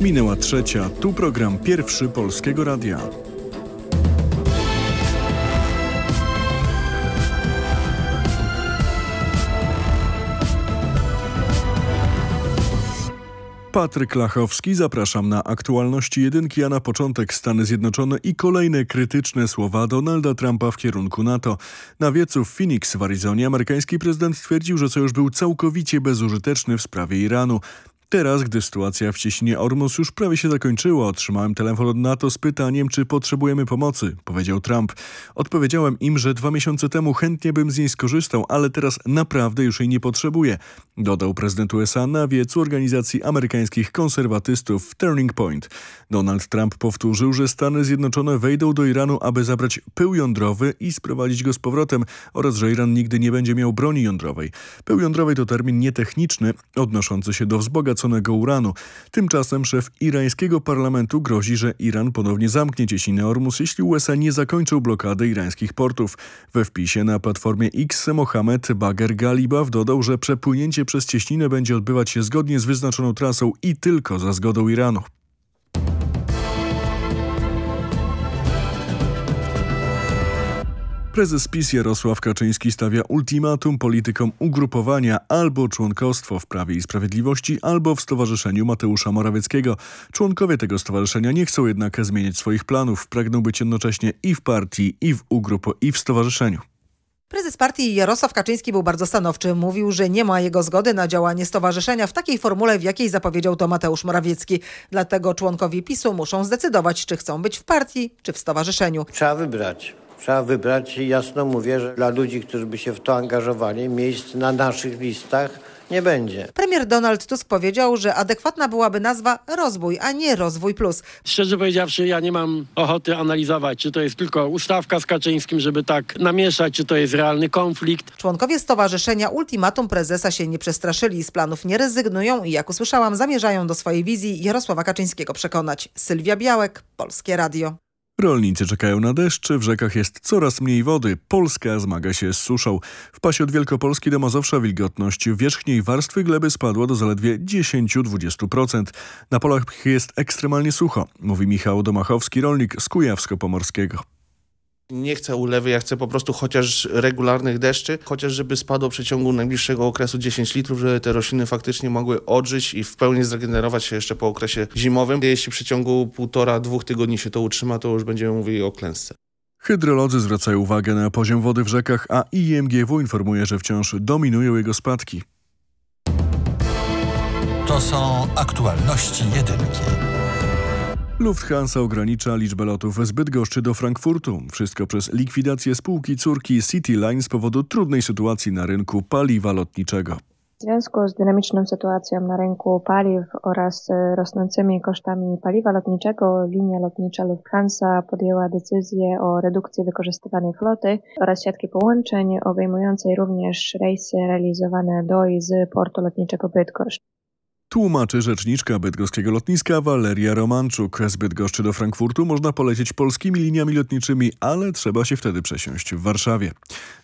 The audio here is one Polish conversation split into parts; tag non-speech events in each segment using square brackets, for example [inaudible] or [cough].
Minęła trzecia, tu program pierwszy Polskiego Radia. Patryk Lachowski, zapraszam na aktualności jedynki, a na początek Stany Zjednoczone i kolejne krytyczne słowa Donalda Trumpa w kierunku NATO. Na wiecu w Phoenix w Arizonie amerykański prezydent stwierdził, że sojusz był całkowicie bezużyteczny w sprawie Iranu. Teraz, gdy sytuacja w cieśninie Ormus już prawie się zakończyła, otrzymałem telefon od NATO z pytaniem, czy potrzebujemy pomocy, powiedział Trump. Odpowiedziałem im, że dwa miesiące temu chętnie bym z niej skorzystał, ale teraz naprawdę już jej nie potrzebuję. Dodał prezydent USA na wiecu organizacji amerykańskich konserwatystów Turning Point. Donald Trump powtórzył, że Stany Zjednoczone wejdą do Iranu, aby zabrać pył jądrowy i sprowadzić go z powrotem oraz, że Iran nigdy nie będzie miał broni jądrowej. Pył jądrowy to termin nietechniczny, odnoszący się do wzbogacenia straconego uranu. Tymczasem szef irańskiego parlamentu grozi, że Iran ponownie zamknie cieśninę Ormus, jeśli USA nie zakończą blokady irańskich portów. We wpisie na platformie X Mohamed Bagher Galibaw dodał, że przepłynięcie przez cieśninę będzie odbywać się zgodnie z wyznaczoną trasą i tylko za zgodą Iranu. Prezes PiS Jarosław Kaczyński stawia ultimatum politykom ugrupowania albo członkostwo w Prawie i Sprawiedliwości, albo w Stowarzyszeniu Mateusza Morawieckiego. Członkowie tego stowarzyszenia nie chcą jednak zmienić swoich planów. Pragną być jednocześnie i w partii, i w ugrupo, i w stowarzyszeniu. Prezes partii Jarosław Kaczyński był bardzo stanowczy. Mówił, że nie ma jego zgody na działanie stowarzyszenia w takiej formule, w jakiej zapowiedział to Mateusz Morawiecki. Dlatego członkowie PiSu muszą zdecydować, czy chcą być w partii, czy w stowarzyszeniu. Trzeba wybrać. Trzeba wybrać i jasno mówię, że dla ludzi, którzy by się w to angażowali, miejsc na naszych listach nie będzie. Premier Donald Tusk powiedział, że adekwatna byłaby nazwa rozwój, a nie rozwój plus. Szczerze powiedziawszy, ja nie mam ochoty analizować, czy to jest tylko ustawka z Kaczyńskim, żeby tak namieszać, czy to jest realny konflikt. Członkowie stowarzyszenia ultimatum prezesa się nie przestraszyli, z planów nie rezygnują i jak usłyszałam, zamierzają do swojej wizji Jarosława Kaczyńskiego przekonać. Sylwia Białek, Polskie Radio. Rolnicy czekają na deszcz, w rzekach jest coraz mniej wody. Polska zmaga się z suszą. W pasie od Wielkopolski do Mazowsza wilgotność wierzchniej warstwy gleby spadła do zaledwie 10-20%. Na polach jest ekstremalnie sucho, mówi Michał Domachowski, rolnik z Kujawsko-Pomorskiego. Nie chcę ulewy, ja chcę po prostu chociaż regularnych deszczy, chociaż żeby spadło w przeciągu najbliższego okresu 10 litrów, żeby te rośliny faktycznie mogły odżyć i w pełni zregenerować się jeszcze po okresie zimowym. Jeśli w przeciągu półtora, dwóch tygodni się to utrzyma, to już będziemy mówili o klęsce. Hydrolodzy zwracają uwagę na poziom wody w rzekach, a IMGW informuje, że wciąż dominują jego spadki. To są aktualności jedynki. Lufthansa ogranicza liczbę lotów z Bydgoszczy do Frankfurtu. Wszystko przez likwidację spółki córki Cityline z powodu trudnej sytuacji na rynku paliwa lotniczego. W związku z dynamiczną sytuacją na rynku paliw oraz rosnącymi kosztami paliwa lotniczego, linia lotnicza Lufthansa podjęła decyzję o redukcji wykorzystywanej floty oraz siatki połączeń, obejmującej również rejsy realizowane do i z portu lotniczego Bydgoszcz. Tłumaczy rzeczniczka bydgoskiego lotniska Waleria Romanczuk. Z Bydgoszczy do Frankfurtu można polecieć polskimi liniami lotniczymi, ale trzeba się wtedy przesiąść w Warszawie.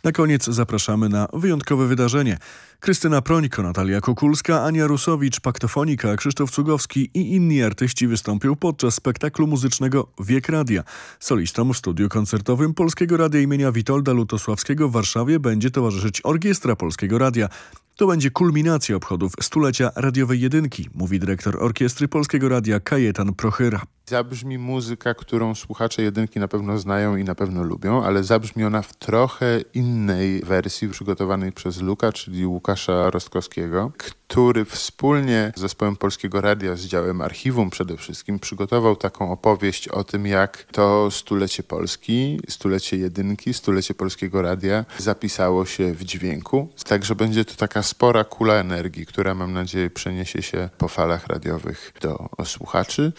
Na koniec zapraszamy na wyjątkowe wydarzenie. Krystyna Prońko, Natalia Kukulska, Ania Rusowicz, Paktofonika, Krzysztof Cugowski i inni artyści wystąpią podczas spektaklu muzycznego Wiek Radia. Solistą w studiu koncertowym Polskiego Radia imienia Witolda Lutosławskiego w Warszawie będzie towarzyszyć Orkiestra Polskiego Radia. To będzie kulminacja obchodów stulecia radiowej jedynki, mówi dyrektor Orkiestry Polskiego Radia Kajetan Prochyra. Zabrzmi muzyka, którą słuchacze jedynki na pewno znają i na pewno lubią, ale zabrzmi ona w trochę innej wersji przygotowanej przez Luka, czyli Łukasza Rostkowskiego, który wspólnie z zespołem Polskiego Radia, z działem archiwum przede wszystkim, przygotował taką opowieść o tym, jak to stulecie Polski, stulecie jedynki, stulecie Polskiego Radia zapisało się w dźwięku. Także będzie to taka spora kula energii, która mam nadzieję przeniesie się po falach radiowych do słuchaczy.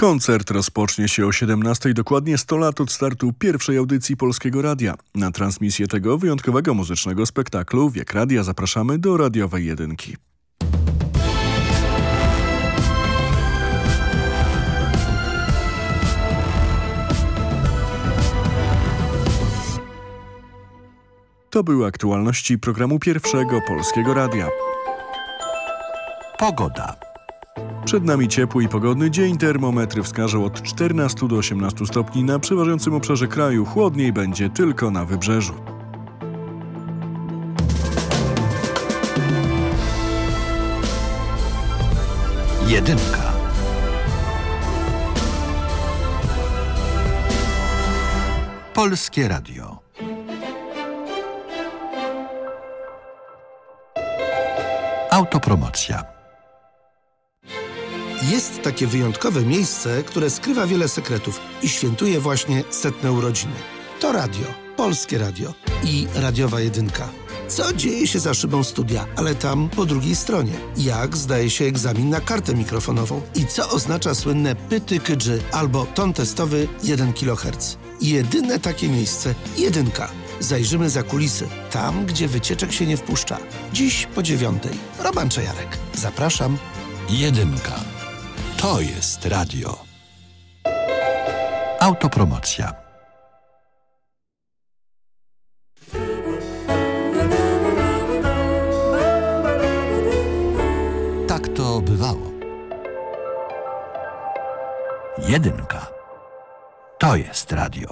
Koncert rozpocznie się o 17, dokładnie 100 lat od startu pierwszej audycji Polskiego Radia. Na transmisję tego wyjątkowego muzycznego spektaklu Wiek Radia zapraszamy do radiowej jedynki. To były aktualności programu Pierwszego Polskiego Radia. Pogoda. Przed nami ciepły i pogodny dzień. Termometry wskażą od 14 do 18 stopni. Na przeważającym obszarze kraju chłodniej będzie tylko na wybrzeżu. Jedynka. Polskie Radio. Autopromocja. Jest takie wyjątkowe miejsce, które skrywa wiele sekretów i świętuje właśnie setne urodziny. To radio, Polskie Radio i radiowa jedynka. Co dzieje się za szybą studia, ale tam po drugiej stronie? Jak zdaje się egzamin na kartę mikrofonową? I co oznacza słynne pyty kydży albo ton testowy 1 kHz? Jedyne takie miejsce, jedynka. Zajrzymy za kulisy, tam gdzie wycieczek się nie wpuszcza. Dziś po dziewiątej. Roman Czajarek. Zapraszam. Jedynka. To jest radio. Autopromocja. Tak to bywało. Jedynka. To jest radio.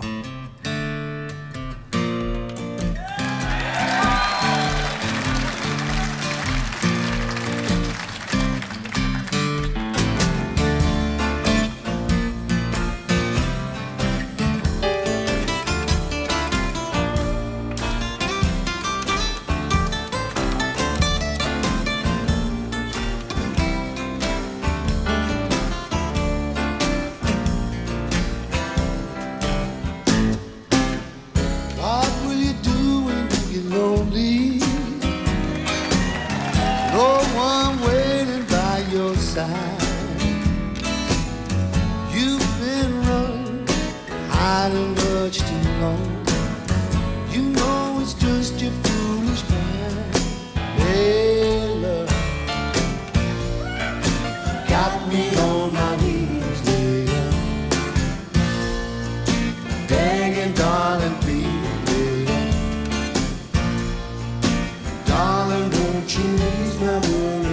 She needs my love.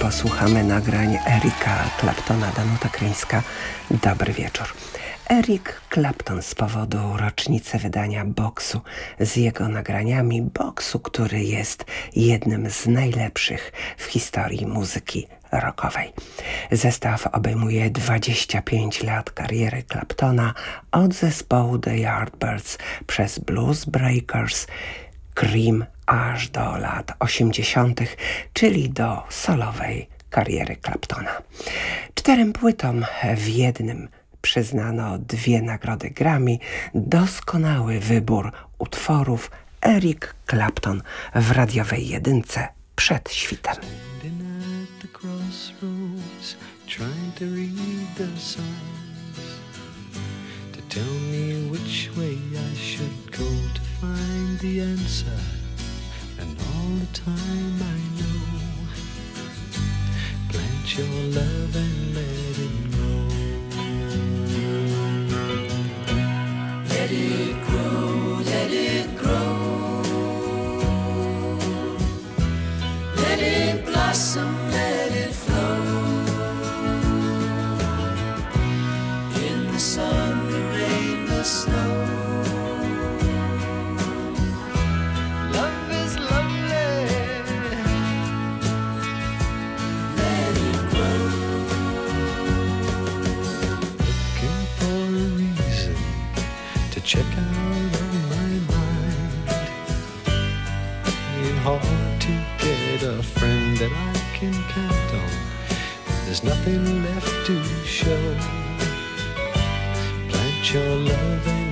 Posłuchamy nagrań Erika Claptona, Danuta Kryńska. Dobry wieczór. Eric Clapton z powodu rocznicy wydania Boxu z jego nagraniami Boxu, który jest jednym z najlepszych w historii muzyki rockowej. Zestaw obejmuje 25 lat kariery Claptona od zespołu The Yardbirds przez Blues Breakers, Cream aż do lat 80., czyli do solowej kariery Claptona. Czterem płytom w jednym przyznano dwie nagrody Grammy, doskonały wybór utworów Eric Clapton w radiowej jedynce przed świtem. Tell me which way I should go to find the answer. All the time I know, plant your love and let it check out of my mind. Ain't hard to get a friend that I can count on. There's nothing left to show. Plant your love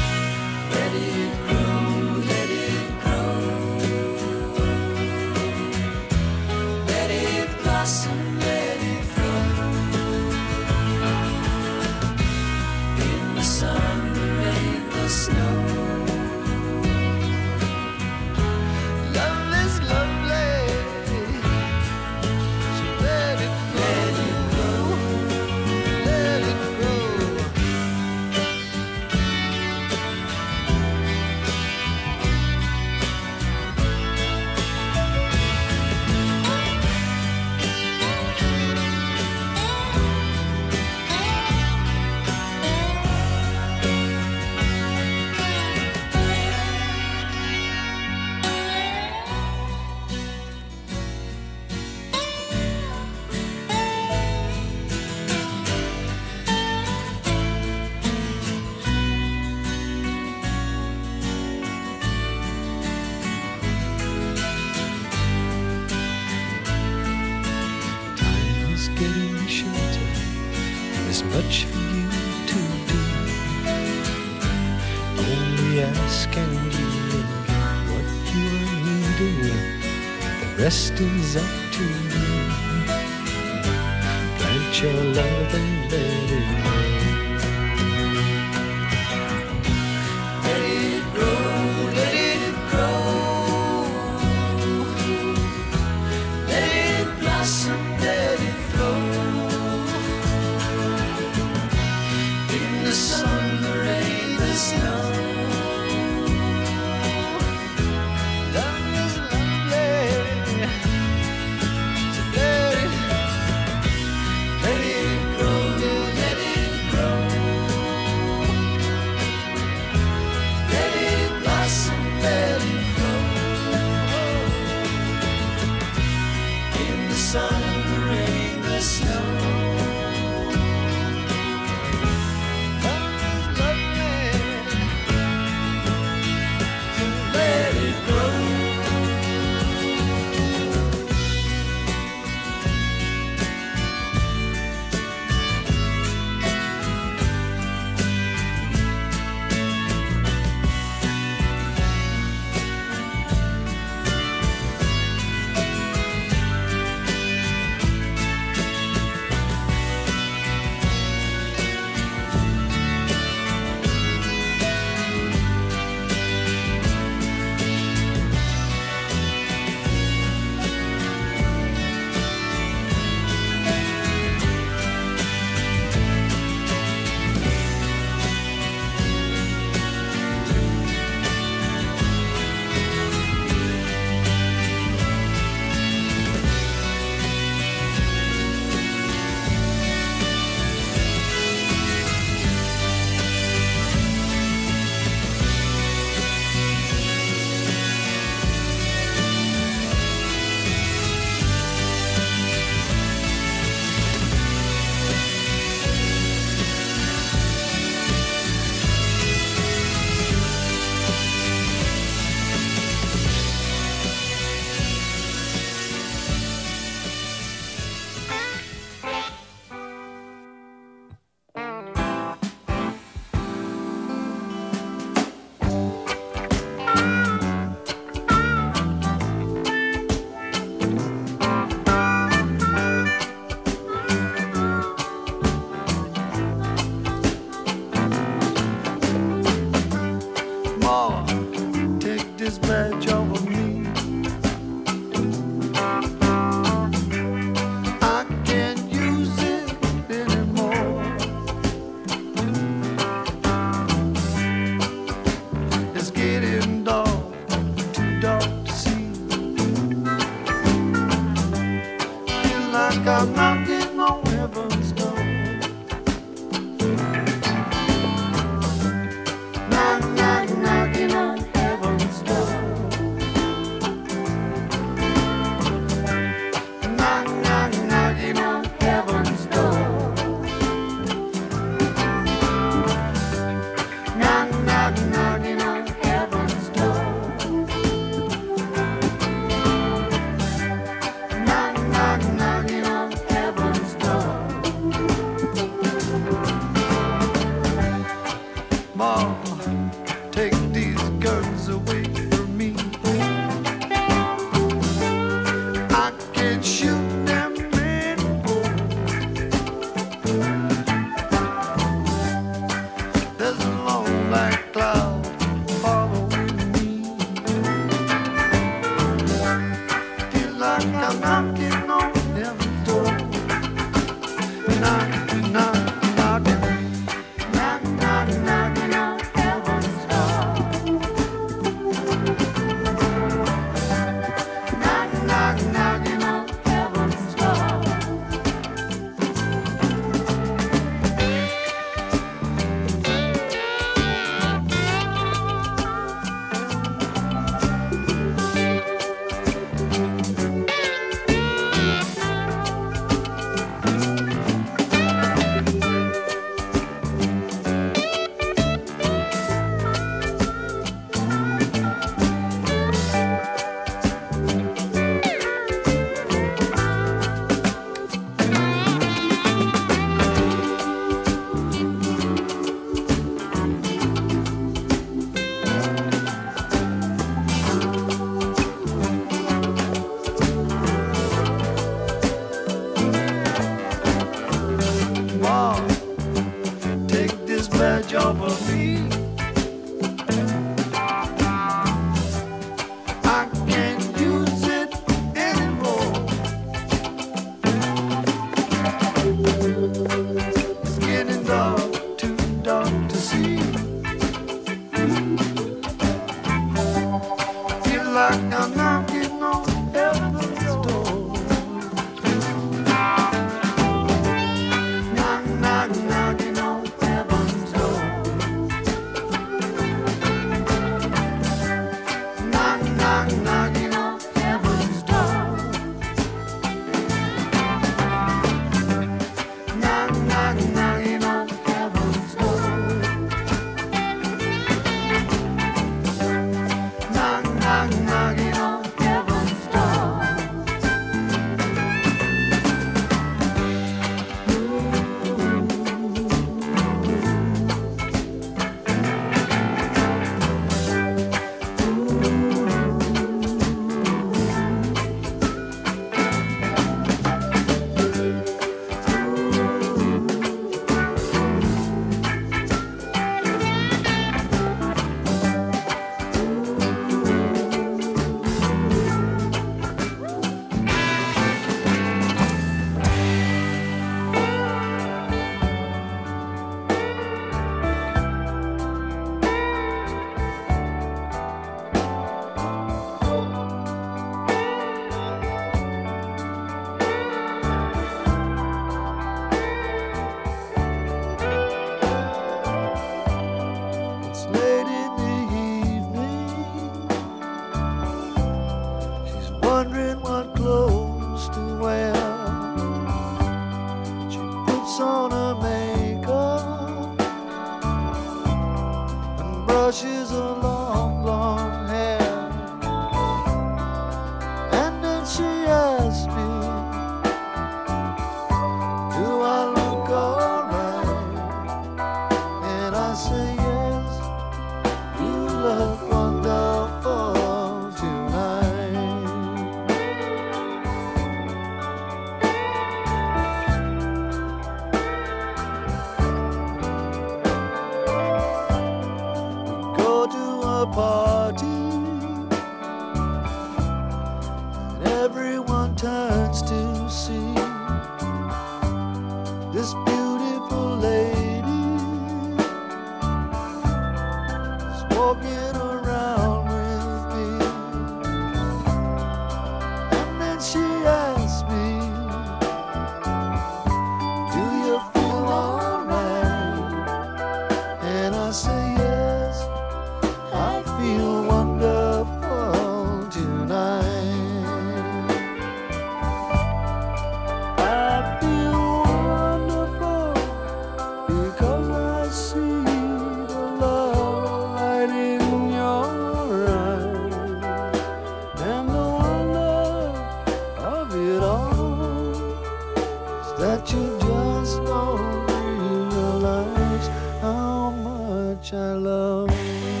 I love you.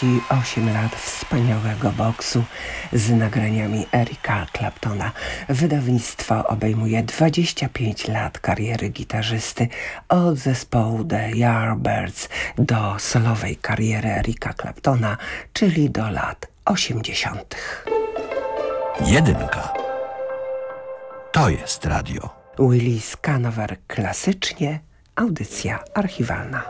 38 lat wspaniałego boksu z nagraniami Erika Claptona. Wydawnictwo obejmuje 25 lat kariery gitarzysty od zespołu The Yardbirds do solowej kariery Erika Claptona, czyli do lat 80. Jedynka. To jest radio. Willis Canover klasycznie, audycja archiwalna.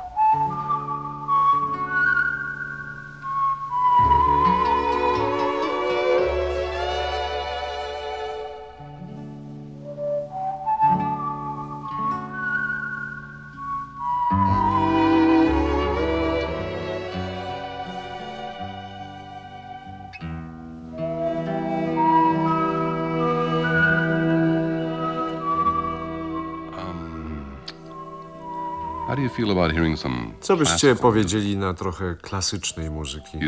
Co byście powiedzieli na trochę klasycznej muzyki?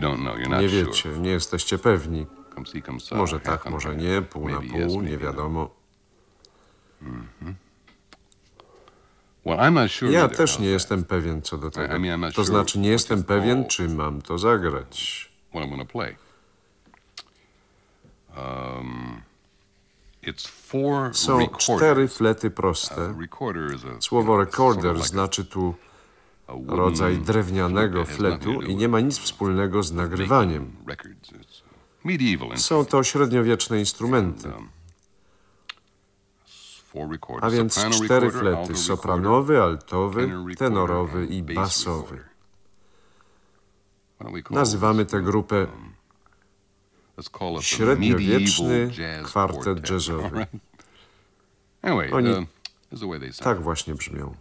Nie wiecie, nie jesteście pewni. Może tak, może nie, pół na pół, nie wiadomo. Ja też nie jestem pewien co do tego. To znaczy, nie jestem pewien, czy mam to zagrać. Są cztery flety proste. Słowo recorder znaczy tu rodzaj drewnianego fletu i nie ma nic wspólnego z nagrywaniem. Są to średniowieczne instrumenty. A więc cztery flety: sopranowy, altowy, tenorowy i basowy. Nazywamy tę grupę średniowieczny kwartet jazzowy. [laughs] Oni tak właśnie brzmią.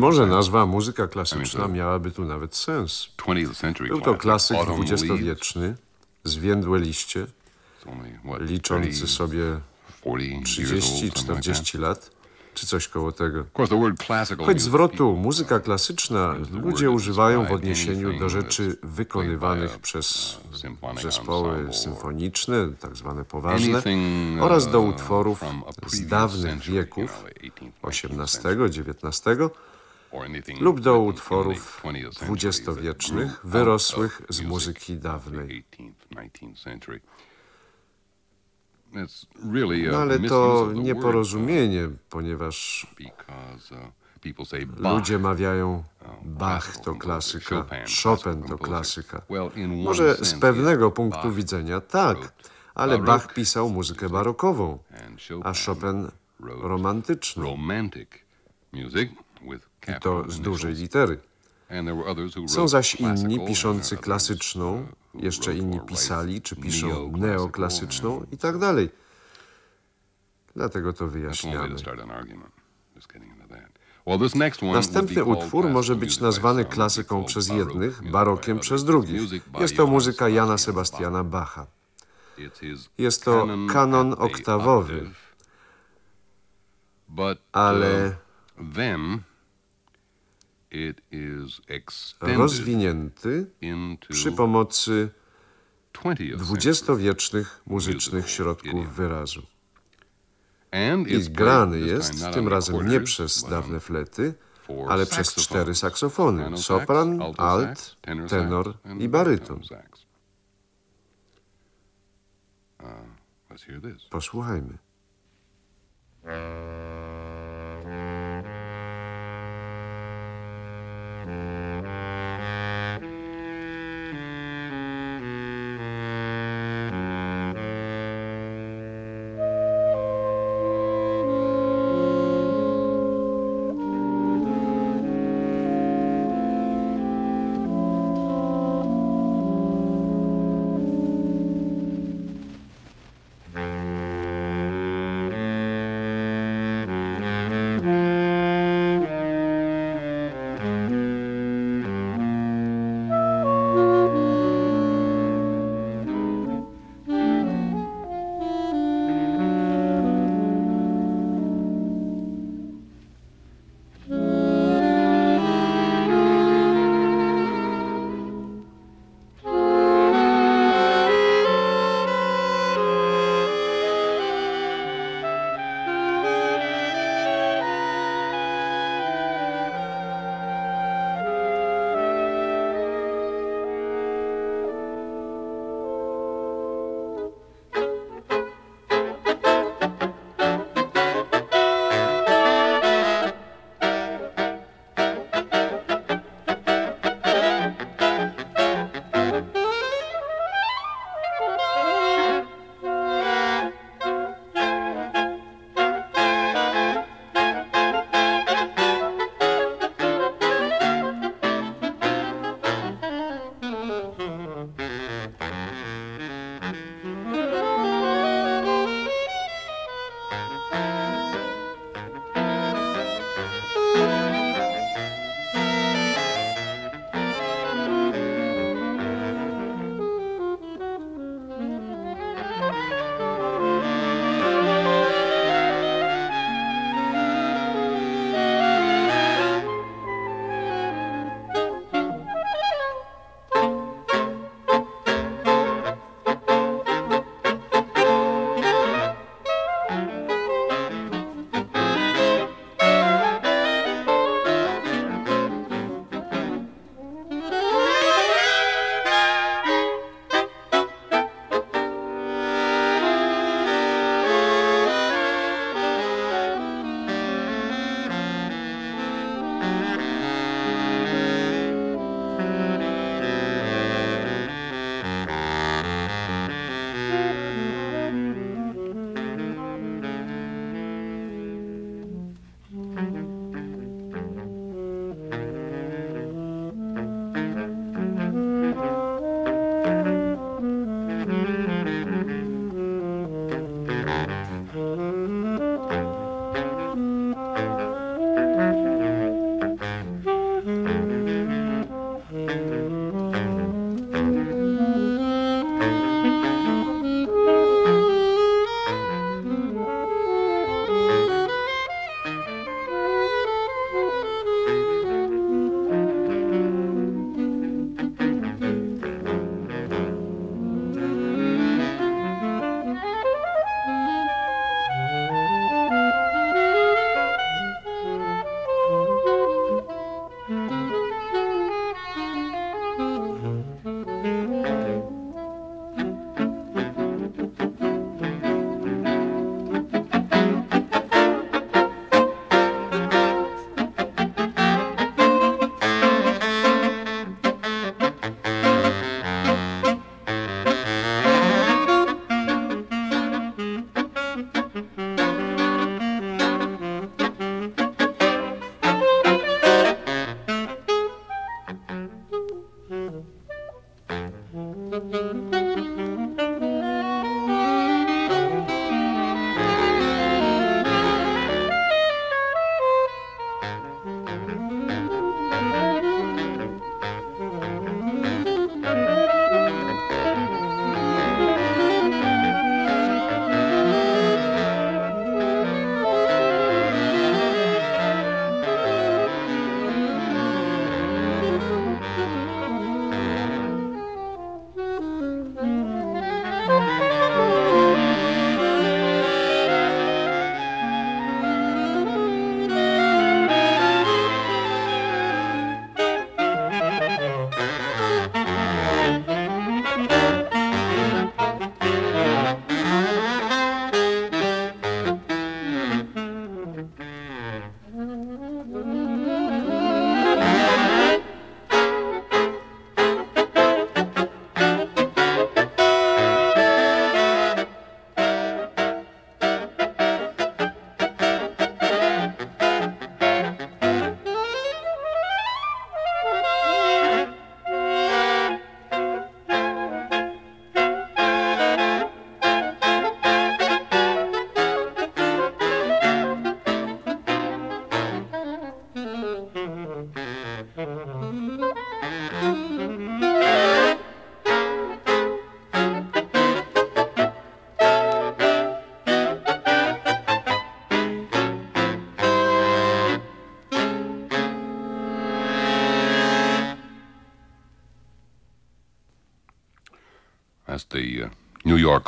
Może nazwa muzyka klasyczna miałaby tu nawet sens. Był to klasyk dwudziestowieczny, zwiędłe liście, liczący sobie 30-40 lat, czy coś koło tego. Choć zwrotu muzyka klasyczna ludzie używają w odniesieniu do rzeczy wykonywanych przez zespoły symfoniczne, tak zwane poważne, oraz do utworów z dawnych wieków XVIII, lub do utworów dwudziestowiecznych wyrosłych z muzyki dawnej. No ale to nieporozumienie, ponieważ ludzie mawiają Bach to klasyka, Chopin to klasyka. Może z pewnego punktu widzenia tak, ale Bach pisał muzykę barokową, a Chopin romantyczną. I to z dużej litery. Są zaś inni piszący klasyczną, jeszcze inni pisali, czy piszą neoklasyczną i tak dalej. Dlatego to wyjaśniamy. Następny utwór może być nazwany klasyką przez jednych, barokiem przez drugich. Jest to muzyka Jana Sebastiana Bacha. Jest to kanon oktawowy, ale rozwinięty przy pomocy dwudziestowiecznych muzycznych środków wyrazu. I grany jest tym razem nie przez dawne flety, ale przez cztery saksofony, sopran, alt, tenor i baryton. Posłuchajmy. うん。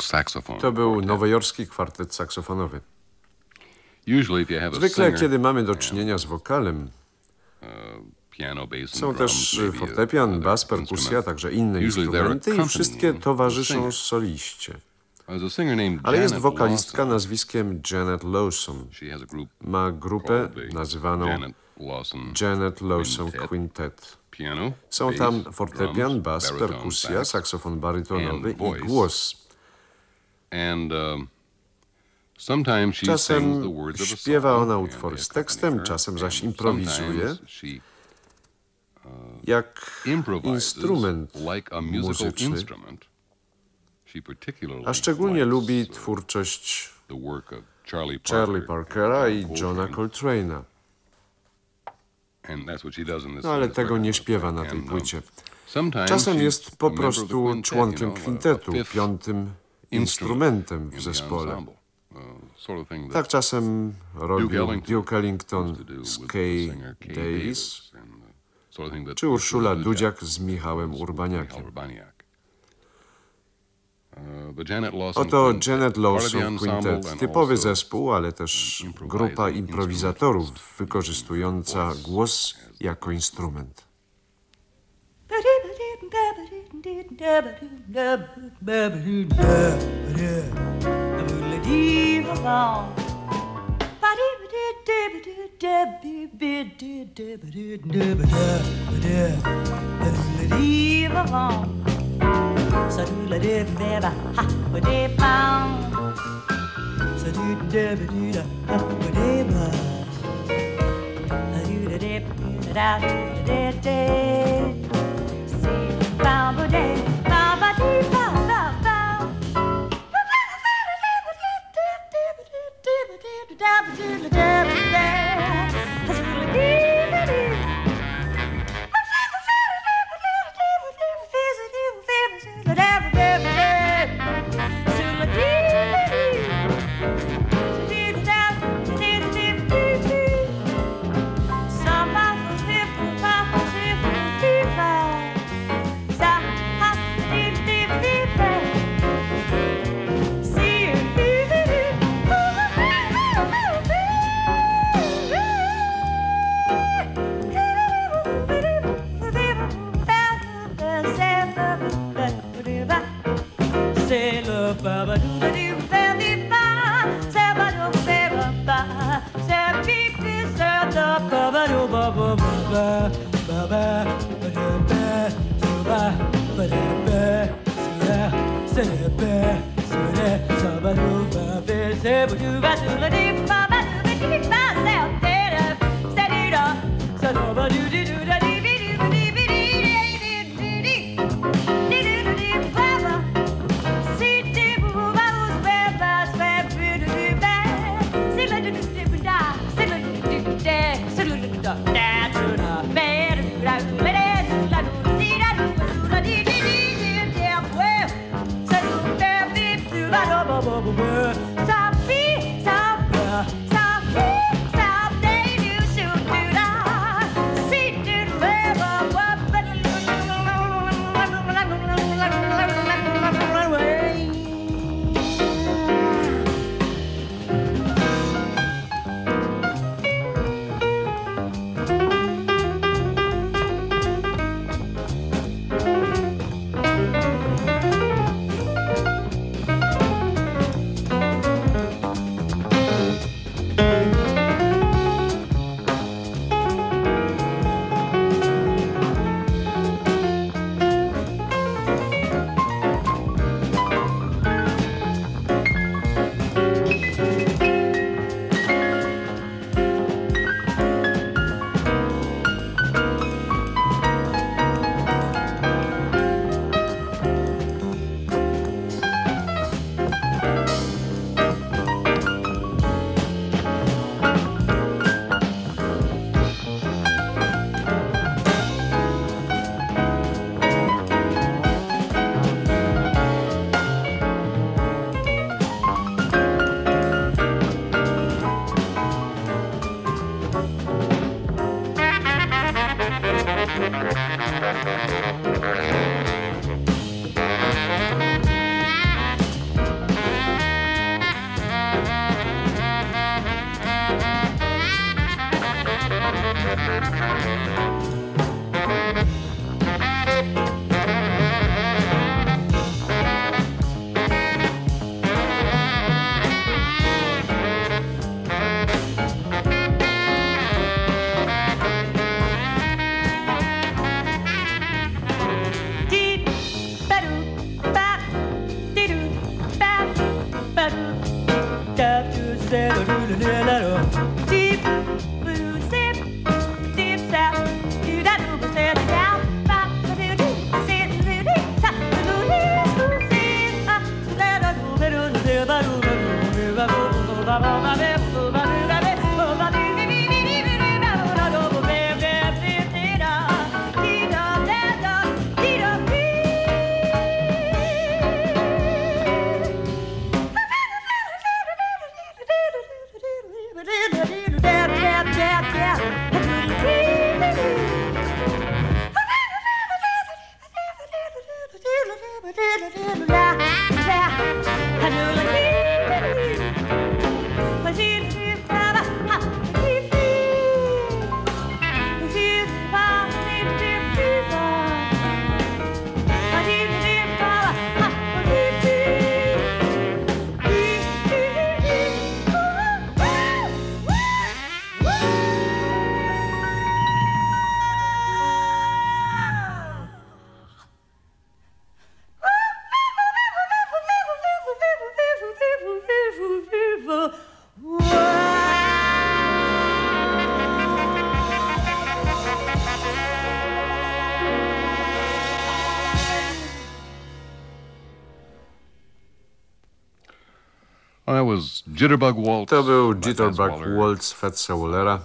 Saxophone. To był nowojorski kwartet saksofonowy. Zwykle, kiedy mamy do czynienia z wokalem, uh, są też maybe a- fortepian, bas, perkusja, także inne instrumenty i wszystkie towarzyszą soliście. Ale jest wokalistka nazwiskiem Janet Lawson. Ma grupę nazywaną Janet Lawson Quintet. Są tam fortepian, bas, perkusja, saksofon barytonowy i głos. Czasem of a śpiewa ona they z tekstem, czasem zaś improwizuje, she jak instrument muzyczny, a szczególnie lubi uh, twórczość Charlie Charlie Parker Parkera i Johna Coltrane. Coltrane'a. No ale tego nie śpiewa na tej um, płycie. sometimes Czasem jest po prostu członkiem kwintetu, piątym instrumentem in w zespole. Uh, Tak czasem robił Duke Ellington z Kay Davis, czy Urszula Dudziak z Michałem Michał Urbaniakiem. Urbaniak. Uh, Janet Lawson Oto Quintet, Janet Lawson typowy zespół, ale też grupa improwizatorów wykorzystująca głos jako instrument. da da da da da Bob Dance. that To był Jitterbug Waltz Fetsa Wallera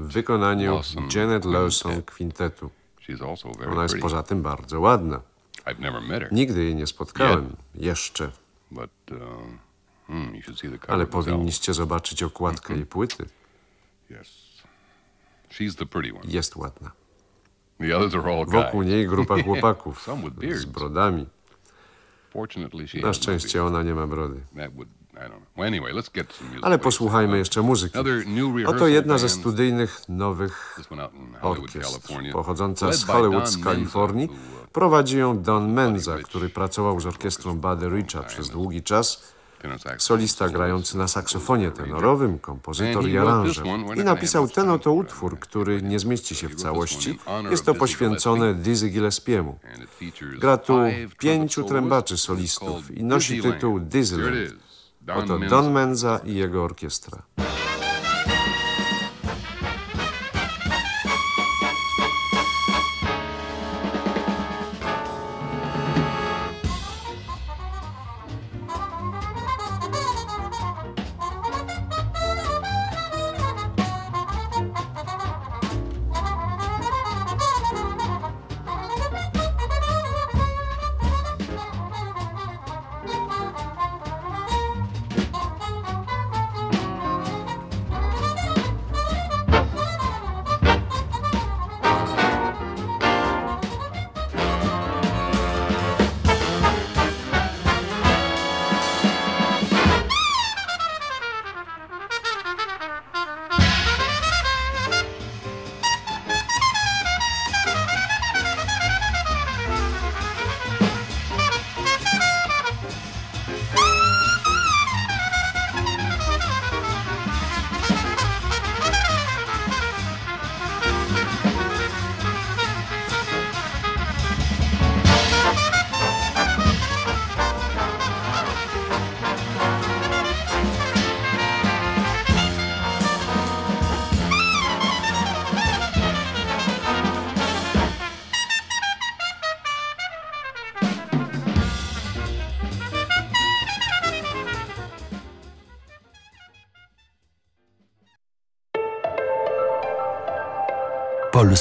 w wykonaniu Janet Lawson Quintetu. Ona jest poza tym bardzo ładna. Nigdy jej nie spotkałem. Jeszcze. Ale powinniście zobaczyć okładkę jej płyty. Jest ładna. Wokół niej grupa [laughs] chłopaków z brodami. Na szczęście ona nie ma brody. Ale posłuchajmy jeszcze muzyki. Oto jedna ze studyjnych nowych orkiestr. Pochodząca z Hollywood z Kalifornii. Prowadzi ją Don Menza, który pracował z orkiestrą Buddy Richa przez długi czas. Solista grający na saksofonie tenorowym, kompozytor i aranżer. I napisał ten oto utwór, który nie zmieści się w całości. Jest to poświęcone Dizzy Gillespiemu. Gra tu pięciu trębaczy solistów i nosi tytuł Dizzyland. Oto Don Menza i jego orkiestra.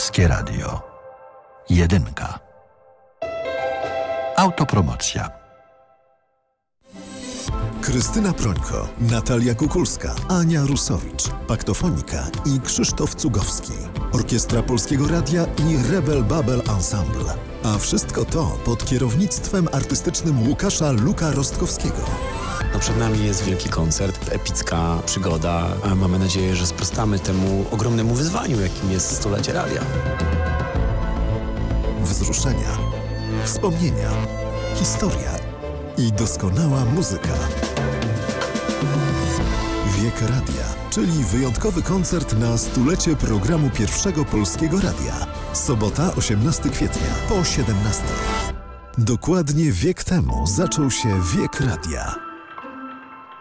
Polskie Radio. Jedynka. Autopromocja. Krystyna Prońko, Natalia Kukulska, Ania Rusowicz, Paktofonika i Krzysztof Cugowski. Orkiestra Polskiego Radia i Rebel Babel Ensemble. A wszystko to pod kierownictwem artystycznym Łukasza Luka Rostkowskiego. No przed nami jest wielki koncert, epicka przygoda. Mamy nadzieję, że sprostamy temu ogromnemu wyzwaniu, jakim jest stulecie radia. Wzruszenia, wspomnienia, historia i doskonała muzyka. Wiek Radia, czyli wyjątkowy koncert na stulecie programu Pierwszego Polskiego Radia. Sobota, 18 kwietnia, po 17. Dokładnie wiek temu zaczął się Wiek Radia.